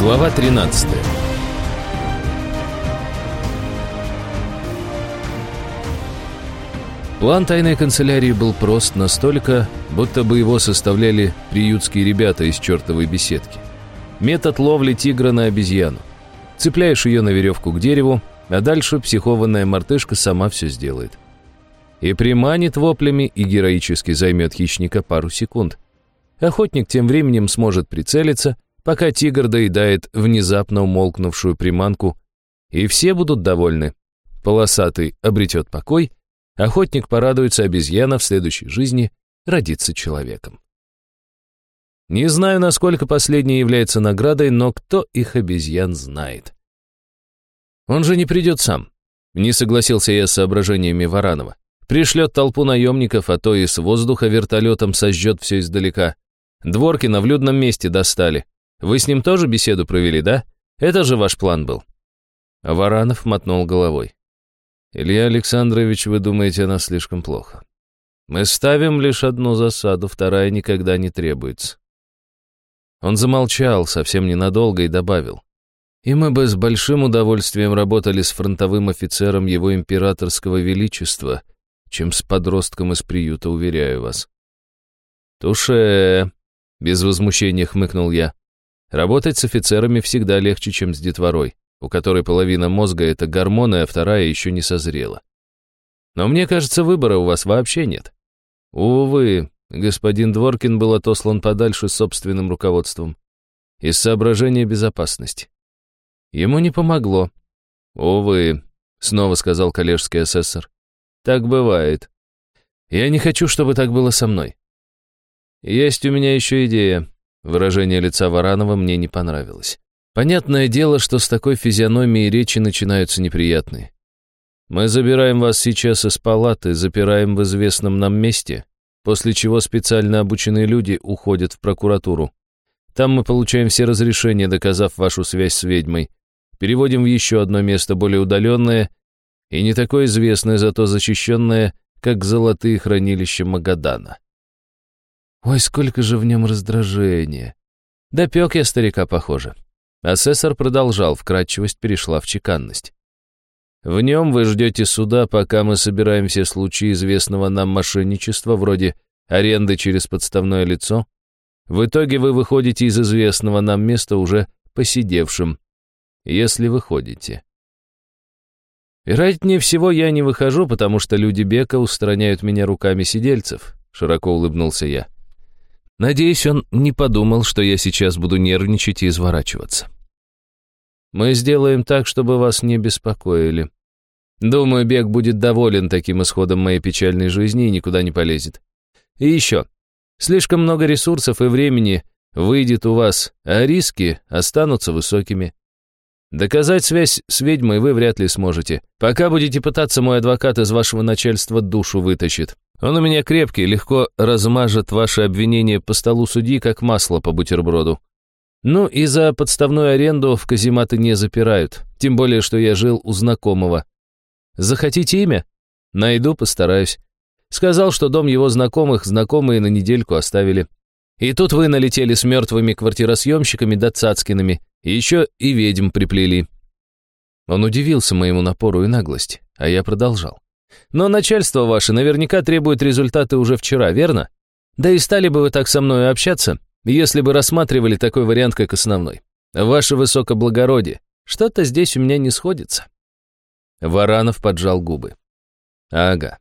Глава 13 План тайной канцелярии был прост настолько, будто бы его составляли приютские ребята из чертовой беседки. Метод ловли тигра на обезьяну. Цепляешь ее на веревку к дереву, а дальше психованная мартышка сама все сделает. И приманит воплями, и героически займет хищника пару секунд. Охотник тем временем сможет прицелиться, пока тигр доедает внезапно умолкнувшую приманку, и все будут довольны. Полосатый обретет покой, охотник порадуется, обезьяна в следующей жизни родится человеком. Не знаю, насколько последнее является наградой, но кто их обезьян знает. Он же не придет сам. Не согласился я с соображениями Варанова. Пришлет толпу наемников, а то и с воздуха вертолетом сожжет все издалека. Дворкина в людном месте достали. Вы с ним тоже беседу провели, да? Это же ваш план был». Варанов мотнул головой. «Илья Александрович, вы думаете, она слишком плохо. Мы ставим лишь одну засаду, вторая никогда не требуется». Он замолчал совсем ненадолго и добавил. «И мы бы с большим удовольствием работали с фронтовым офицером его императорского величества, чем с подростком из приюта, уверяю вас». «Туше!» — без возмущения хмыкнул я. Работать с офицерами всегда легче, чем с детворой, у которой половина мозга — это гормоны, а вторая еще не созрела. Но мне кажется, выбора у вас вообще нет. Увы, господин Дворкин был отослан подальше собственным руководством. Из соображения безопасности. Ему не помогло. Увы, снова сказал коллежский асессор. Так бывает. Я не хочу, чтобы так было со мной. Есть у меня еще идея. Выражение лица Варанова мне не понравилось. Понятное дело, что с такой физиономией речи начинаются неприятные. Мы забираем вас сейчас из палаты, запираем в известном нам месте, после чего специально обученные люди уходят в прокуратуру. Там мы получаем все разрешения, доказав вашу связь с ведьмой. Переводим в еще одно место, более удаленное и не такое известное, зато защищенное, как золотые хранилища Магадана. Ой, сколько же в нем раздражения. Допек я старика, похоже. Асессор продолжал, вкратчивость перешла в чеканность. В нем вы ждете суда, пока мы собираем все случаи известного нам мошенничества, вроде аренды через подставное лицо. В итоге вы выходите из известного нам места уже посидевшим, если выходите. Вероятнее всего, я не выхожу, потому что люди Бека устраняют меня руками сидельцев, широко улыбнулся я. Надеюсь, он не подумал, что я сейчас буду нервничать и изворачиваться. Мы сделаем так, чтобы вас не беспокоили. Думаю, Бег будет доволен таким исходом моей печальной жизни и никуда не полезет. И еще. Слишком много ресурсов и времени выйдет у вас, а риски останутся высокими. Доказать связь с ведьмой вы вряд ли сможете. Пока будете пытаться, мой адвокат из вашего начальства душу вытащит. Он у меня крепкий, легко размажет ваши обвинения по столу судьи, как масло по бутерброду. Ну и за подставную аренду в казематы не запирают, тем более, что я жил у знакомого. Захотите имя? Найду, постараюсь. Сказал, что дом его знакомых знакомые на недельку оставили. И тут вы налетели с мертвыми квартиросъемщиками да цацкиными, и еще и ведьм приплели. Он удивился моему напору и наглости, а я продолжал. Но начальство ваше наверняка требует результаты уже вчера, верно? Да и стали бы вы так со мной общаться, если бы рассматривали такой вариант, как основной. Ваше высокоблагородие, что-то здесь у меня не сходится». Варанов поджал губы. «Ага,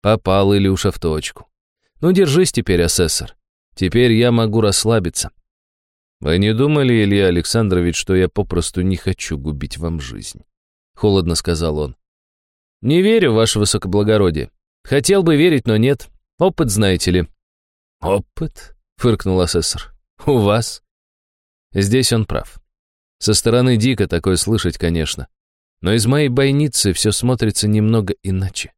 попал Илюша в точку. Ну, держись теперь, асессор. Теперь я могу расслабиться. Вы не думали, Илья Александрович, что я попросту не хочу губить вам жизнь?» Холодно сказал он. «Не верю, ваше высокоблагородие. Хотел бы верить, но нет. Опыт, знаете ли». «Опыт?» — фыркнул асессор. «У вас?» Здесь он прав. Со стороны дико такое слышать, конечно. Но из моей бойницы все смотрится немного иначе.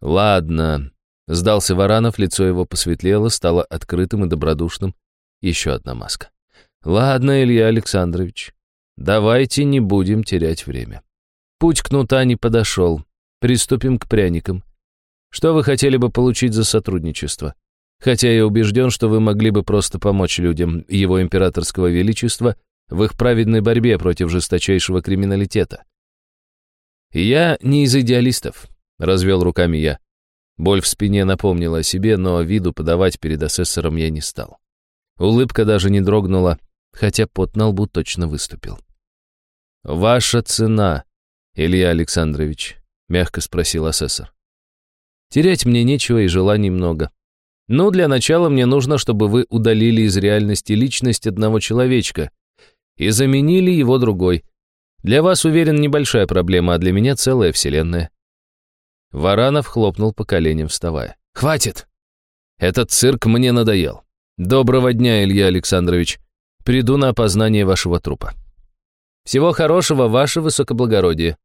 «Ладно», — сдался Варанов, лицо его посветлело, стало открытым и добродушным. Еще одна маска. «Ладно, Илья Александрович, давайте не будем терять время». Путь кнута не подошел. Приступим к пряникам. Что вы хотели бы получить за сотрудничество? Хотя я убежден, что вы могли бы просто помочь людям его императорского величества в их праведной борьбе против жесточайшего криминалитета. «Я не из идеалистов», — развел руками я. Боль в спине напомнила о себе, но виду подавать перед асессором я не стал. Улыбка даже не дрогнула, хотя пот на лбу точно выступил. «Ваша цена, Илья Александрович», — мягко спросил асессор. «Терять мне нечего и желаний много. Ну, для начала мне нужно, чтобы вы удалили из реальности личность одного человечка и заменили его другой. Для вас, уверен, небольшая проблема, а для меня целая вселенная». Варанов хлопнул по коленям, вставая. «Хватит! Этот цирк мне надоел. Доброго дня, Илья Александрович. Приду на опознание вашего трупа». Всего хорошего, ваше высокоблагородие».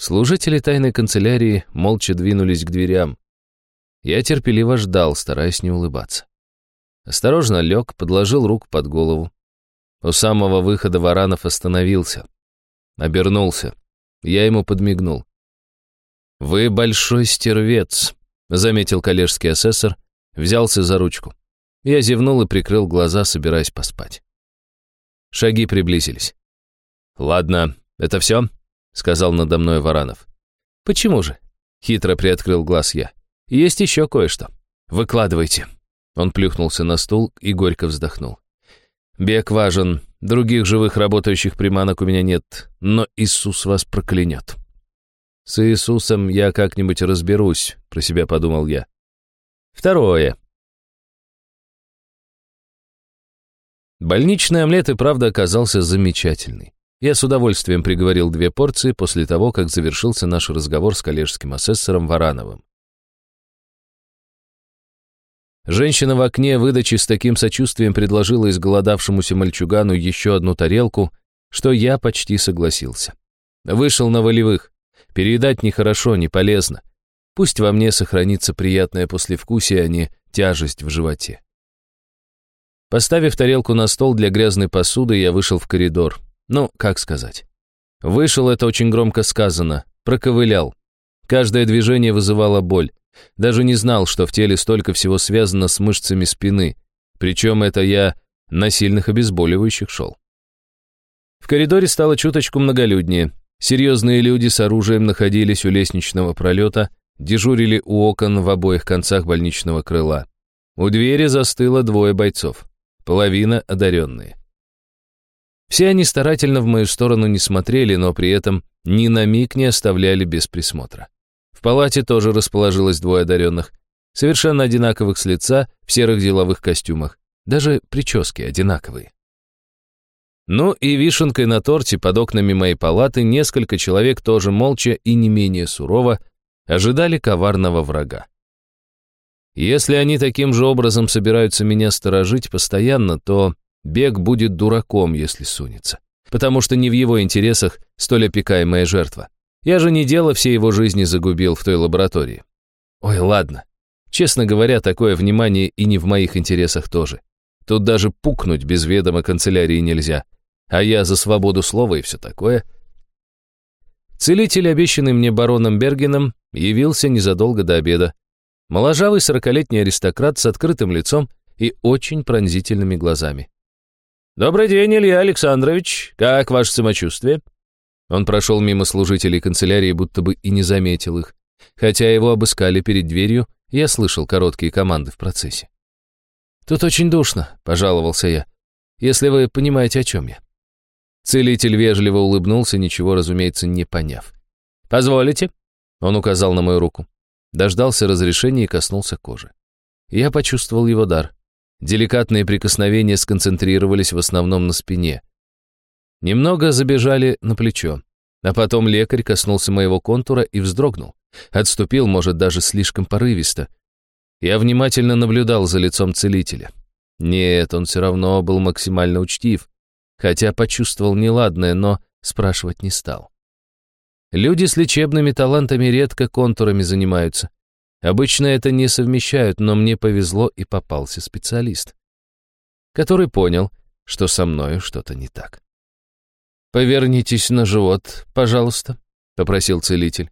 Служители тайной канцелярии молча двинулись к дверям. Я терпеливо ждал, стараясь не улыбаться. Осторожно лег, подложил руку под голову. У самого выхода Варанов остановился. Обернулся. Я ему подмигнул. «Вы большой стервец», — заметил коллежский асессор, взялся за ручку. Я зевнул и прикрыл глаза, собираясь поспать. Шаги приблизились. «Ладно, это все?» — сказал надо мной Варанов. «Почему же?» — хитро приоткрыл глаз я. «Есть еще кое-что. Выкладывайте». Он плюхнулся на стул и горько вздохнул. «Бег важен. Других живых работающих приманок у меня нет, но Иисус вас проклянет». «С Иисусом я как-нибудь разберусь», — про себя подумал я. Второе. Больничный омлет и правда оказался замечательный. Я с удовольствием приговорил две порции после того, как завершился наш разговор с коллежским асессором Варановым. Женщина в окне выдачи с таким сочувствием предложила изголодавшемуся мальчугану еще одну тарелку, что я почти согласился. Вышел на волевых. Переедать нехорошо, не полезно. Пусть во мне сохранится приятное послевкусие, а не тяжесть в животе. Поставив тарелку на стол для грязной посуды, я вышел в коридор. Ну, как сказать. Вышел это очень громко сказано, проковылял. Каждое движение вызывало боль. Даже не знал, что в теле столько всего связано с мышцами спины. Причем это я на сильных обезболивающих шел. В коридоре стало чуточку многолюднее. Серьезные люди с оружием находились у лестничного пролета, дежурили у окон в обоих концах больничного крыла. У двери застыло двое бойцов, половина одаренные. Все они старательно в мою сторону не смотрели, но при этом ни на миг не оставляли без присмотра. В палате тоже расположилось двое одаренных, совершенно одинаковых с лица, в серых деловых костюмах. Даже прически одинаковые. Ну и вишенкой на торте под окнами моей палаты несколько человек тоже молча и не менее сурово ожидали коварного врага. Если они таким же образом собираются меня сторожить постоянно, то Бег будет дураком, если сунется. Потому что не в его интересах столь опекаемая жертва. Я же не дело всей его жизни загубил в той лаборатории. Ой, ладно. Честно говоря, такое внимание и не в моих интересах тоже. Тут даже пукнуть без ведома канцелярии нельзя. А я за свободу слова и все такое. Целитель, обещанный мне бароном Бергеном, явился незадолго до обеда. Моложавый сорокалетний аристократ с открытым лицом и очень пронзительными глазами. «Добрый день, Илья Александрович. Как ваше самочувствие?» Он прошел мимо служителей канцелярии, будто бы и не заметил их. Хотя его обыскали перед дверью, я слышал короткие команды в процессе. «Тут очень душно», — пожаловался я, «если вы понимаете, о чем я». Целитель вежливо улыбнулся, ничего, разумеется, не поняв. «Позволите?» — он указал на мою руку. Дождался разрешения и коснулся кожи. Я почувствовал его дар. Деликатные прикосновения сконцентрировались в основном на спине. Немного забежали на плечо. А потом лекарь коснулся моего контура и вздрогнул. Отступил, может, даже слишком порывисто. Я внимательно наблюдал за лицом целителя. Нет, он все равно был максимально учтив, хотя почувствовал неладное, но спрашивать не стал. Люди с лечебными талантами редко контурами занимаются. Обычно это не совмещают, но мне повезло и попался специалист, который понял, что со мною что-то не так. «Повернитесь на живот, пожалуйста», — попросил целитель.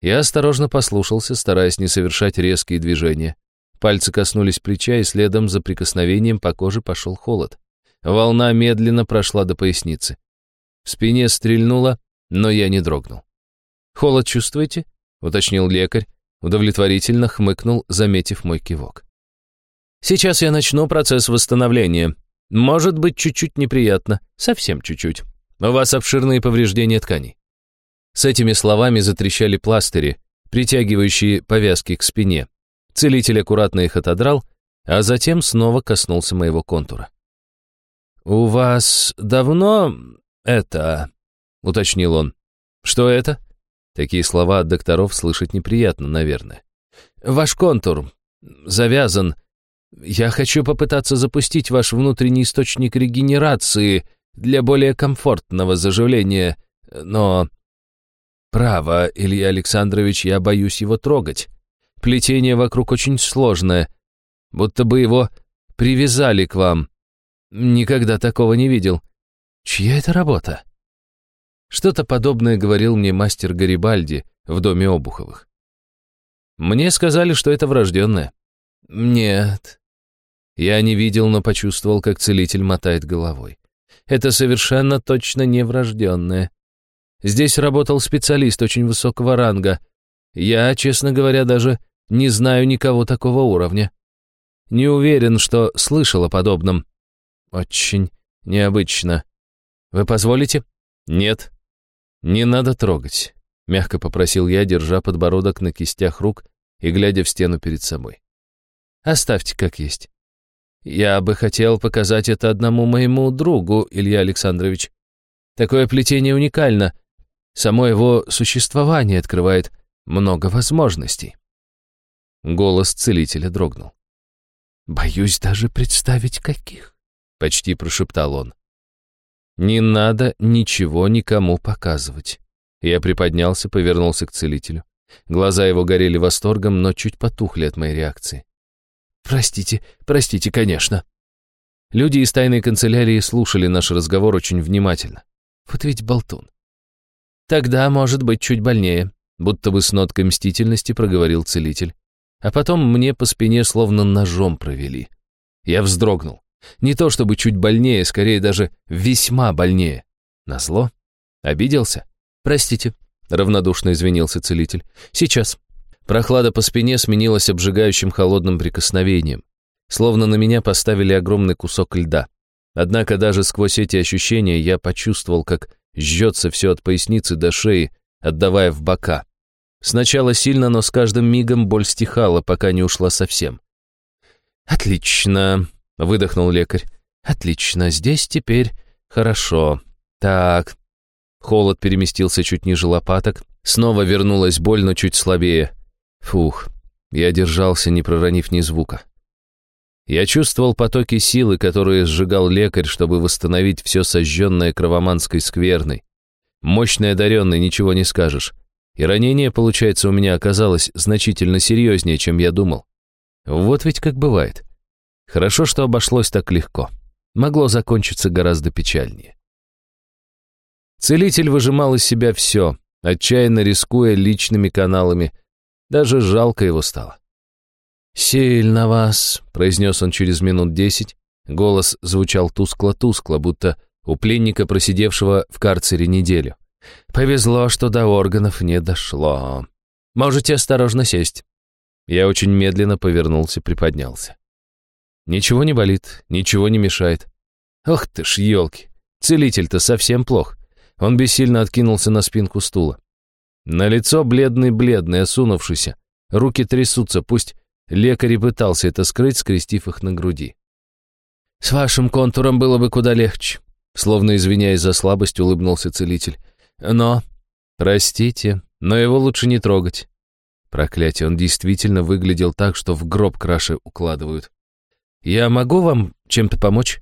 Я осторожно послушался, стараясь не совершать резкие движения. Пальцы коснулись плеча, и следом за прикосновением по коже пошел холод. Волна медленно прошла до поясницы. В спине стрельнула, но я не дрогнул. «Холод чувствуете?» — уточнил лекарь, удовлетворительно хмыкнул, заметив мой кивок. «Сейчас я начну процесс восстановления. Может быть, чуть-чуть неприятно, совсем чуть-чуть. У вас обширные повреждения тканей». С этими словами затрещали пластыри, притягивающие повязки к спине. Целитель аккуратно их отодрал, а затем снова коснулся моего контура. «У вас давно это...» — уточнил он. «Что это?» Такие слова от докторов слышать неприятно, наверное. «Ваш контур завязан. Я хочу попытаться запустить ваш внутренний источник регенерации для более комфортного заживления, но...» «Право, Илья Александрович, я боюсь его трогать. Плетение вокруг очень сложное, будто бы его привязали к вам. Никогда такого не видел. Чья это работа?» Что-то подобное говорил мне мастер Гарибальди в доме Обуховых. Мне сказали, что это врожденное. Нет. Я не видел, но почувствовал, как целитель мотает головой. Это совершенно точно не врожденное. Здесь работал специалист очень высокого ранга. Я, честно говоря, даже не знаю никого такого уровня. Не уверен, что слышал о подобном. Очень необычно. Вы позволите? Нет. «Не надо трогать», — мягко попросил я, держа подбородок на кистях рук и глядя в стену перед собой. «Оставьте как есть. Я бы хотел показать это одному моему другу, Илья Александрович. Такое плетение уникально. Само его существование открывает много возможностей». Голос целителя дрогнул. «Боюсь даже представить, каких», — почти прошептал он. Не надо ничего никому показывать. Я приподнялся, повернулся к целителю. Глаза его горели восторгом, но чуть потухли от моей реакции. «Простите, простите, конечно». Люди из тайной канцелярии слушали наш разговор очень внимательно. Вот ведь болтун. «Тогда, может быть, чуть больнее», будто бы с ноткой мстительности проговорил целитель. А потом мне по спине словно ножом провели. Я вздрогнул. Не то чтобы чуть больнее, скорее даже весьма больнее. Назло? Обиделся? Простите, равнодушно извинился целитель. Сейчас. Прохлада по спине сменилась обжигающим холодным прикосновением. Словно на меня поставили огромный кусок льда. Однако даже сквозь эти ощущения я почувствовал, как жжется все от поясницы до шеи, отдавая в бока. Сначала сильно, но с каждым мигом боль стихала, пока не ушла совсем. «Отлично», — выдохнул лекарь. «Отлично, здесь теперь хорошо. Так...» Холод переместился чуть ниже лопаток. Снова вернулась боль, но чуть слабее. Фух, я держался, не проронив ни звука. Я чувствовал потоки силы, которые сжигал лекарь, чтобы восстановить все сожженное кровоманской скверной. Мощный одаренный, ничего не скажешь. И ранение, получается, у меня оказалось значительно серьезнее, чем я думал. Вот ведь как бывает. Хорошо, что обошлось так легко. Могло закончиться гораздо печальнее. Целитель выжимал из себя все, отчаянно рискуя личными каналами. Даже жалко его стало. «Сильно вас», — произнес он через минут десять. Голос звучал тускло-тускло, будто у пленника, просидевшего в карцере неделю. «Повезло, что до органов не дошло. Можете осторожно сесть». Я очень медленно повернулся, приподнялся. Ничего не болит, ничего не мешает. Ох ты ж, елки, целитель-то совсем плох. Он бессильно откинулся на спинку стула. На лицо бледный-бледный, осунувшийся. Руки трясутся, пусть лекарь и пытался это скрыть, скрестив их на груди. «С вашим контуром было бы куда легче», словно извиняясь за слабость, улыбнулся целитель. «Но...» «Простите, но его лучше не трогать». Проклятие, он действительно выглядел так, что в гроб краши укладывают. «Я могу вам чем-то помочь?»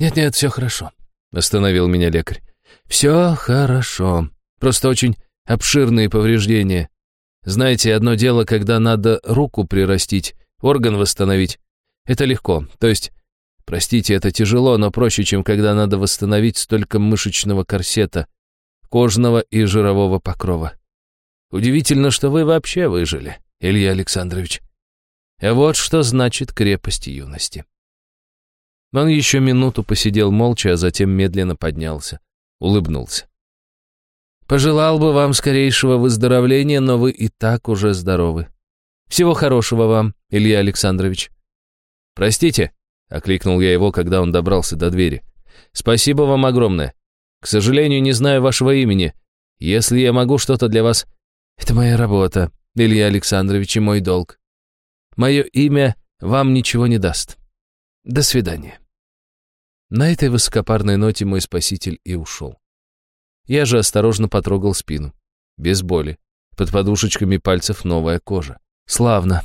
«Нет-нет, все хорошо», — остановил меня лекарь. «Все хорошо. Просто очень обширные повреждения. Знаете, одно дело, когда надо руку прирастить, орган восстановить. Это легко. То есть, простите, это тяжело, но проще, чем когда надо восстановить столько мышечного корсета, кожного и жирового покрова. Удивительно, что вы вообще выжили, Илья Александрович. Вот что значит крепость юности. Он еще минуту посидел молча, а затем медленно поднялся, улыбнулся. «Пожелал бы вам скорейшего выздоровления, но вы и так уже здоровы. Всего хорошего вам, Илья Александрович». «Простите», — окликнул я его, когда он добрался до двери. «Спасибо вам огромное. К сожалению, не знаю вашего имени. Если я могу что-то для вас...» «Это моя работа, Илья Александрович, и мой долг. Мое имя вам ничего не даст. До свидания». На этой высокопарной ноте мой спаситель и ушел. Я же осторожно потрогал спину. Без боли. Под подушечками пальцев новая кожа. Славно.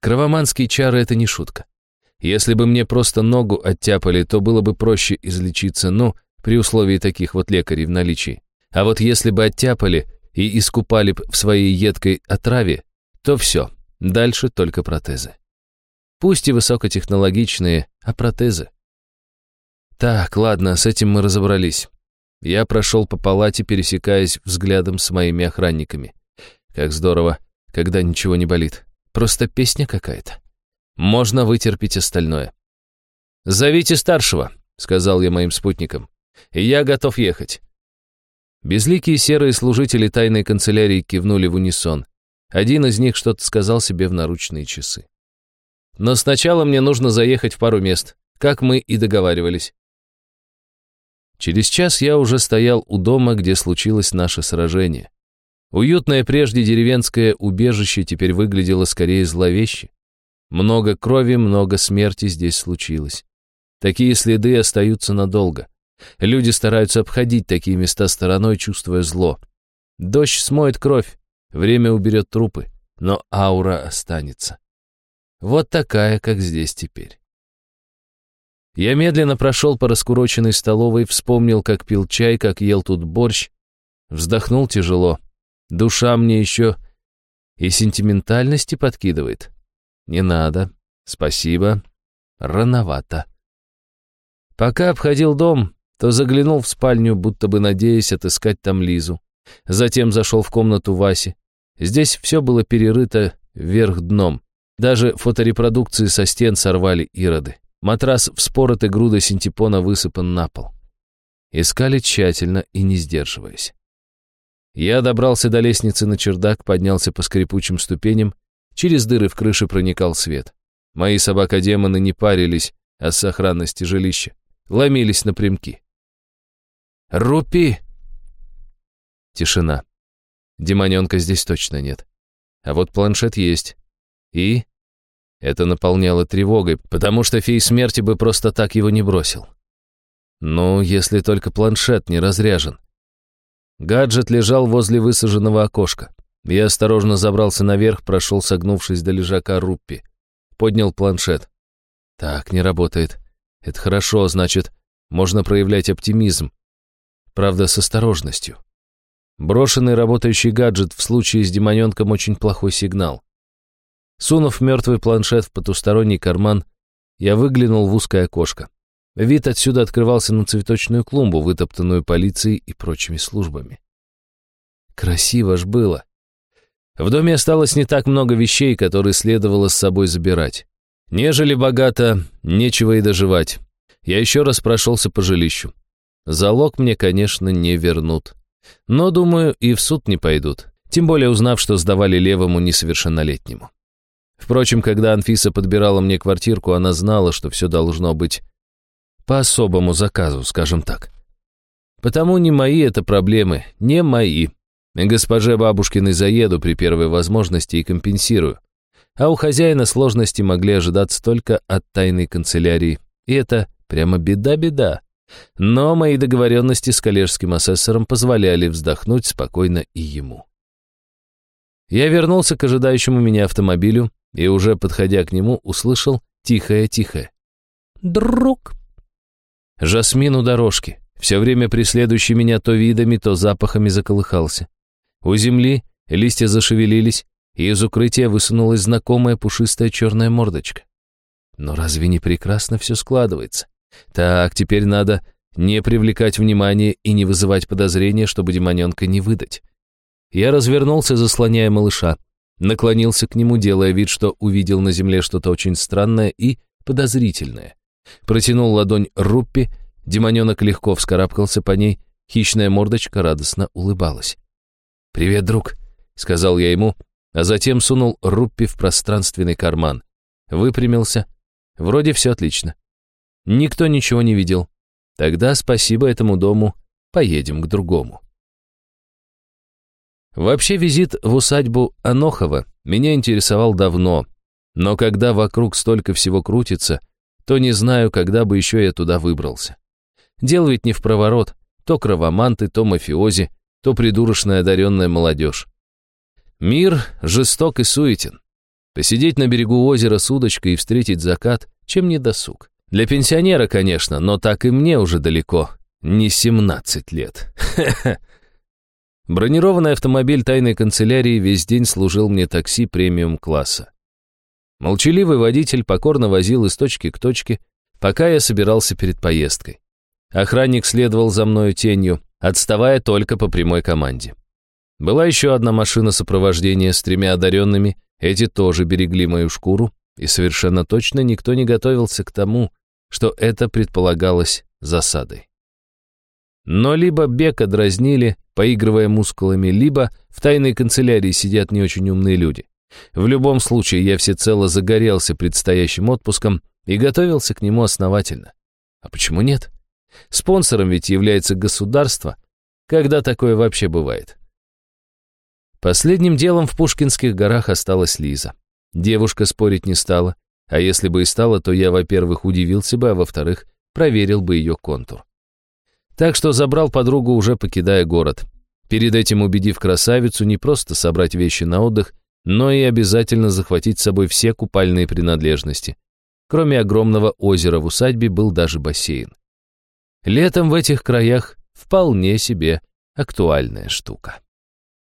Кровоманские чары — это не шутка. Если бы мне просто ногу оттяпали, то было бы проще излечиться, ну, при условии таких вот лекарей в наличии. А вот если бы оттяпали и искупали в своей едкой отраве, то все, дальше только протезы. Пусть и высокотехнологичные, а протезы. Так, ладно, с этим мы разобрались. Я прошел по палате, пересекаясь взглядом с моими охранниками. Как здорово, когда ничего не болит. Просто песня какая-то. Можно вытерпеть остальное. «Зовите старшего», — сказал я моим спутникам. «Я готов ехать». Безликие серые служители тайной канцелярии кивнули в унисон. Один из них что-то сказал себе в наручные часы. «Но сначала мне нужно заехать в пару мест, как мы и договаривались. Через час я уже стоял у дома, где случилось наше сражение. Уютное прежде деревенское убежище теперь выглядело скорее зловеще. Много крови, много смерти здесь случилось. Такие следы остаются надолго. Люди стараются обходить такие места стороной, чувствуя зло. Дождь смоет кровь, время уберет трупы, но аура останется. Вот такая, как здесь теперь. Я медленно прошел по раскуроченной столовой, вспомнил, как пил чай, как ел тут борщ. Вздохнул тяжело. Душа мне еще и сентиментальности подкидывает. Не надо. Спасибо. Рановато. Пока обходил дом, то заглянул в спальню, будто бы надеясь отыскать там Лизу. Затем зашел в комнату Васи. Здесь все было перерыто вверх дном. Даже фоторепродукции со стен сорвали ироды. Матрас вспоротой грудой синтепона высыпан на пол. Искали тщательно и не сдерживаясь. Я добрался до лестницы на чердак, поднялся по скрипучим ступеням, через дыры в крыше проникал свет. Мои собака-демоны не парились о сохранности жилища, ломились напрямки. «Рупи!» Тишина. Демоненка здесь точно нет. А вот планшет есть. И это наполняло тревогой, потому что фей смерти бы просто так его не бросил. Ну, если только планшет не разряжен. Гаджет лежал возле высаженного окошка. Я осторожно забрался наверх, прошел, согнувшись до лежака Руппи. Поднял планшет. Так, не работает. Это хорошо, значит, можно проявлять оптимизм. Правда, с осторожностью. Брошенный работающий гаджет в случае с демоненком очень плохой сигнал. Сунув мертвый планшет в потусторонний карман, я выглянул в узкое окошко. Вид отсюда открывался на цветочную клумбу, вытоптанную полицией и прочими службами. Красиво ж было. В доме осталось не так много вещей, которые следовало с собой забирать. Нежели богато, нечего и доживать. Я еще раз прошелся по жилищу. Залог мне, конечно, не вернут. Но, думаю, и в суд не пойдут. Тем более узнав, что сдавали левому несовершеннолетнему. Впрочем, когда Анфиса подбирала мне квартирку, она знала, что все должно быть по особому заказу, скажем так. Потому не мои это проблемы, не мои. Госпоже бабушкиной заеду при первой возможности и компенсирую. А у хозяина сложности могли ожидаться только от тайной канцелярии. И это прямо беда-беда. Но мои договоренности с коллежским асессором позволяли вздохнуть спокойно и ему. Я вернулся к ожидающему меня автомобилю, и уже подходя к нему, услышал тихое-тихое. «Друг!» Жасмин у дорожки, все время преследующий меня то видами, то запахами заколыхался. У земли листья зашевелились, и из укрытия высунулась знакомая пушистая черная мордочка. Но разве не прекрасно все складывается? Так, теперь надо не привлекать внимание и не вызывать подозрения, чтобы демоненка не выдать. Я развернулся, заслоняя малыша наклонился к нему, делая вид, что увидел на земле что-то очень странное и подозрительное. Протянул ладонь Руппи, демоненок легко вскарабкался по ней, хищная мордочка радостно улыбалась. «Привет, друг», — сказал я ему, а затем сунул Руппи в пространственный карман. Выпрямился. Вроде все отлично. Никто ничего не видел. Тогда спасибо этому дому, поедем к другому. Вообще визит в усадьбу Анохова меня интересовал давно, но когда вокруг столько всего крутится, то не знаю, когда бы еще я туда выбрался. Дел ведь не в проворот, то кровоманты, то мафиози, то придурочная одаренная молодежь. Мир жесток и суетен. Посидеть на берегу озера с удочкой и встретить закат, чем не досуг. Для пенсионера, конечно, но так и мне уже далеко. Не 17 лет. Бронированный автомобиль тайной канцелярии весь день служил мне такси премиум-класса. Молчаливый водитель покорно возил из точки к точке, пока я собирался перед поездкой. Охранник следовал за мною тенью, отставая только по прямой команде. Была еще одна машина сопровождения с тремя одаренными, эти тоже берегли мою шкуру, и совершенно точно никто не готовился к тому, что это предполагалось засадой. Но либо Бека дразнили, поигрывая мускулами, либо в тайной канцелярии сидят не очень умные люди. В любом случае, я всецело загорелся предстоящим отпуском и готовился к нему основательно. А почему нет? Спонсором ведь является государство. Когда такое вообще бывает? Последним делом в Пушкинских горах осталась Лиза. Девушка спорить не стала, а если бы и стала, то я, во-первых, удивился бы, а во-вторых, проверил бы ее контур. Так что забрал подругу, уже покидая город. Перед этим убедив красавицу не просто собрать вещи на отдых, но и обязательно захватить с собой все купальные принадлежности. Кроме огромного озера в усадьбе был даже бассейн. Летом в этих краях вполне себе актуальная штука.